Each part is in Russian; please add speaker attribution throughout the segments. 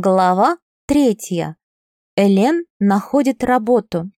Speaker 1: Глава третья. Элен находит работу.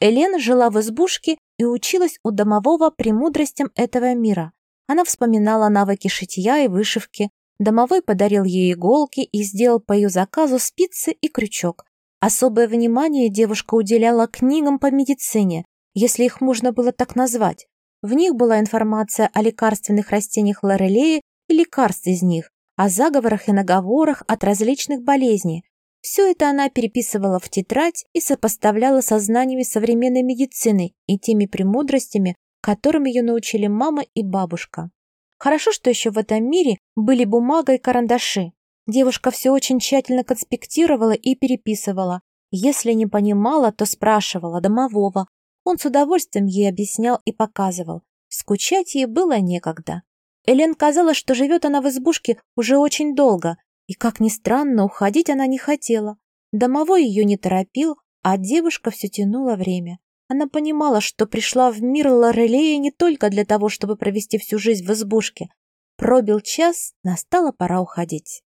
Speaker 1: Элен жила в избушке и училась у домового премудростям этого мира. Она вспоминала навыки шитья и вышивки. Домовой подарил ей иголки и сделал по ее заказу спицы и крючок. Особое внимание девушка уделяла книгам по медицине, если их можно было так назвать. В них была информация о лекарственных растениях Лорелеи и лекарств из них, о заговорах и наговорах от различных болезней. Все это она переписывала в тетрадь и сопоставляла со знаниями современной медицины и теми премудростями, которым ее научили мама и бабушка. Хорошо, что еще в этом мире были бумага и карандаши. Девушка все очень тщательно конспектировала и переписывала. Если не понимала, то спрашивала домового. Он с удовольствием ей объяснял и показывал. Скучать ей было некогда. Элен казалось, что живет она в избушке уже очень долго, и, как ни странно, уходить она не хотела. Домовой ее не торопил, а девушка все тянула время. Она понимала, что пришла в мир Лорелея не только для того, чтобы провести всю жизнь в избушке. Пробил час, настала пора уходить.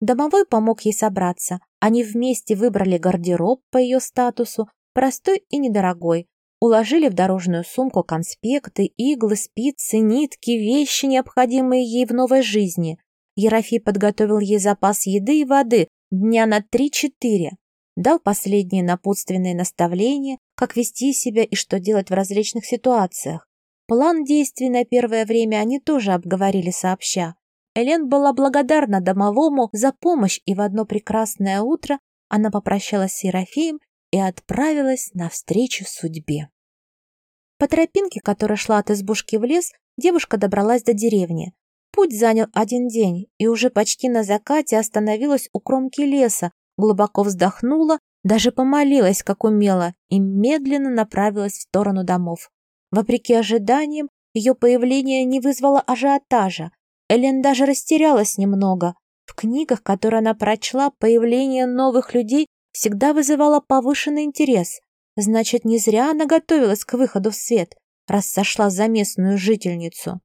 Speaker 1: Домовой помог ей собраться. Они вместе выбрали гардероб по ее статусу, простой и недорогой, Уложили в дорожную сумку конспекты, иглы, спицы, нитки, вещи, необходимые ей в новой жизни. Ерофей подготовил ей запас еды и воды дня на три-четыре. Дал последние напутственные наставления, как вести себя и что делать в различных ситуациях. План действий на первое время они тоже обговорили сообща. Элен была благодарна домовому за помощь, и в одно прекрасное утро она попрощалась с Ерофеем и отправилась навстречу судьбе. По тропинке, которая шла от избушки в лес, девушка добралась до деревни. Путь занял один день, и уже почти на закате остановилась у кромки леса, глубоко вздохнула, даже помолилась, как умела, и медленно направилась в сторону домов. Вопреки ожиданиям, ее появление не вызвало ажиотажа. Элен даже растерялась немного. В книгах, которые она прочла, появление новых людей всегда вызывало повышенный интерес. Значит, не зря она готовилась к выходу в свет, раз сошла за местную жительницу.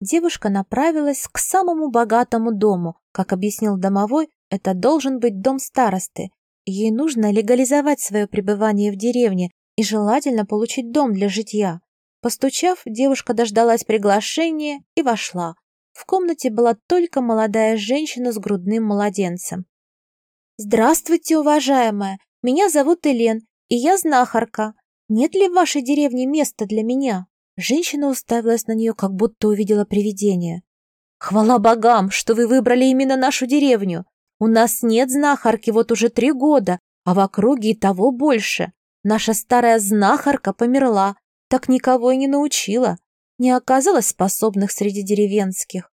Speaker 1: Девушка направилась к самому богатому дому. Как объяснил домовой, это должен быть дом старосты. Ей нужно легализовать свое пребывание в деревне и желательно получить дом для житья. Постучав, девушка дождалась приглашения и вошла. В комнате была только молодая женщина с грудным младенцем. «Здравствуйте, уважаемая! Меня зовут Элен, и я знахарка. Нет ли в вашей деревне места для меня?» Женщина уставилась на нее, как будто увидела привидение. «Хвала богам, что вы выбрали именно нашу деревню. У нас нет знахарки вот уже три года, а в округе и того больше. Наша старая знахарка померла, так никого и не научила. Не оказалось способных среди деревенских».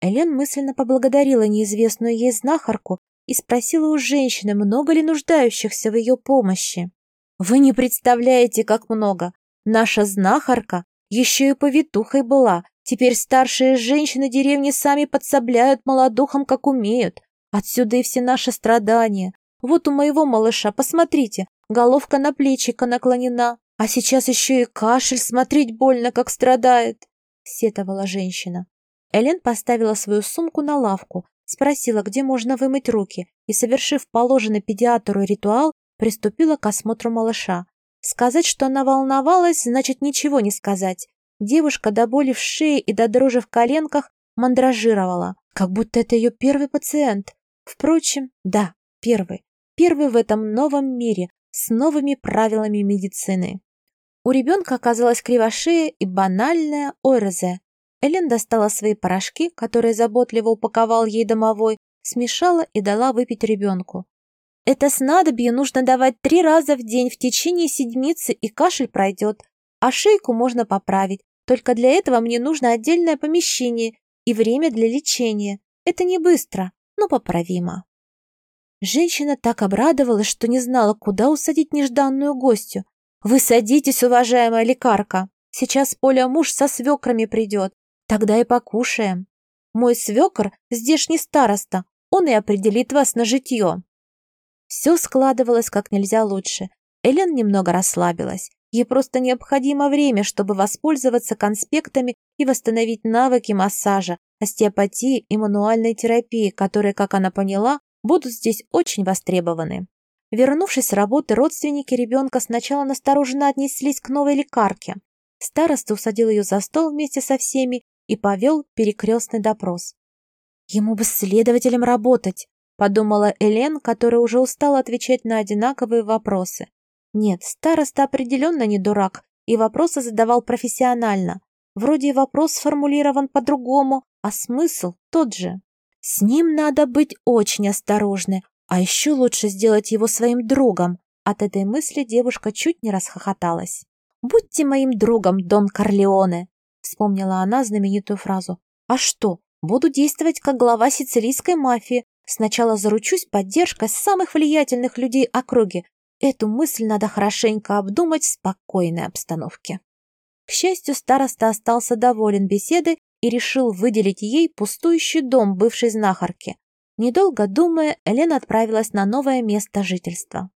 Speaker 1: Элен мысленно поблагодарила неизвестную ей знахарку и спросила у женщины, много ли нуждающихся в ее помощи. «Вы не представляете, как много. Наша знахарка еще и повитухой была. Теперь старшие женщины деревни сами подсобляют молодухам, как умеют. Отсюда и все наши страдания. Вот у моего малыша, посмотрите, головка на плечико наклонена, а сейчас еще и кашель, смотреть больно, как страдает», — сетовала женщина. Элен поставила свою сумку на лавку, Спросила, где можно вымыть руки, и, совершив положенный педиатру ритуал, приступила к осмотру малыша. Сказать, что она волновалась, значит ничего не сказать. Девушка до боли в шее и до дрожи в коленках мандражировала, как будто это ее первый пациент. Впрочем, да, первый. Первый в этом новом мире, с новыми правилами медицины. У ребенка оказалась кривошея и банальная ОРЗ, Элен достала свои порошки, которые заботливо упаковал ей домовой, смешала и дала выпить ребенку. Это снадобье нужно давать три раза в день в течение седмицы, и кашель пройдет. А шейку можно поправить. Только для этого мне нужно отдельное помещение и время для лечения. Это не быстро, но поправимо. Женщина так обрадовалась, что не знала, куда усадить нежданную гостью. «Вы садитесь, уважаемая лекарка. Сейчас Поля муж со свекрами придет. Тогда и покушаем. Мой свекор здешний староста, он и определит вас на житье. Все складывалось как нельзя лучше. Элен немного расслабилась. Ей просто необходимо время, чтобы воспользоваться конспектами и восстановить навыки массажа, остеопатии и мануальной терапии, которые, как она поняла, будут здесь очень востребованы. Вернувшись с работы, родственники ребенка сначала настороженно отнеслись к новой лекарке. Староста усадил ее за стол вместе со всеми и повел перекрестный допрос. «Ему бы следователем работать», — подумала Элен, которая уже устала отвечать на одинаковые вопросы. Нет, староста определенно не дурак, и вопросы задавал профессионально. Вроде и вопрос сформулирован по-другому, а смысл тот же. С ним надо быть очень осторожной, а еще лучше сделать его своим другом. От этой мысли девушка чуть не расхохоталась. «Будьте моим другом, Дон Корлеоне!» Вспомнила она знаменитую фразу. «А что? Буду действовать как глава сицилийской мафии. Сначала заручусь поддержкой самых влиятельных людей округи. Эту мысль надо хорошенько обдумать в спокойной обстановке». К счастью, староста остался доволен беседой и решил выделить ей пустующий дом бывшей знахарки. Недолго думая, Елена отправилась на новое место жительства.